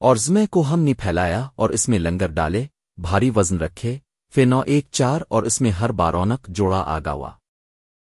اور زمے کو ہم نے پھیلایا اور اس میں لنگر ڈالے، بھاری وزن رکھے پھر نو ایک چار اور اس میں ہر بارونق جوڑا آگا ہوا۔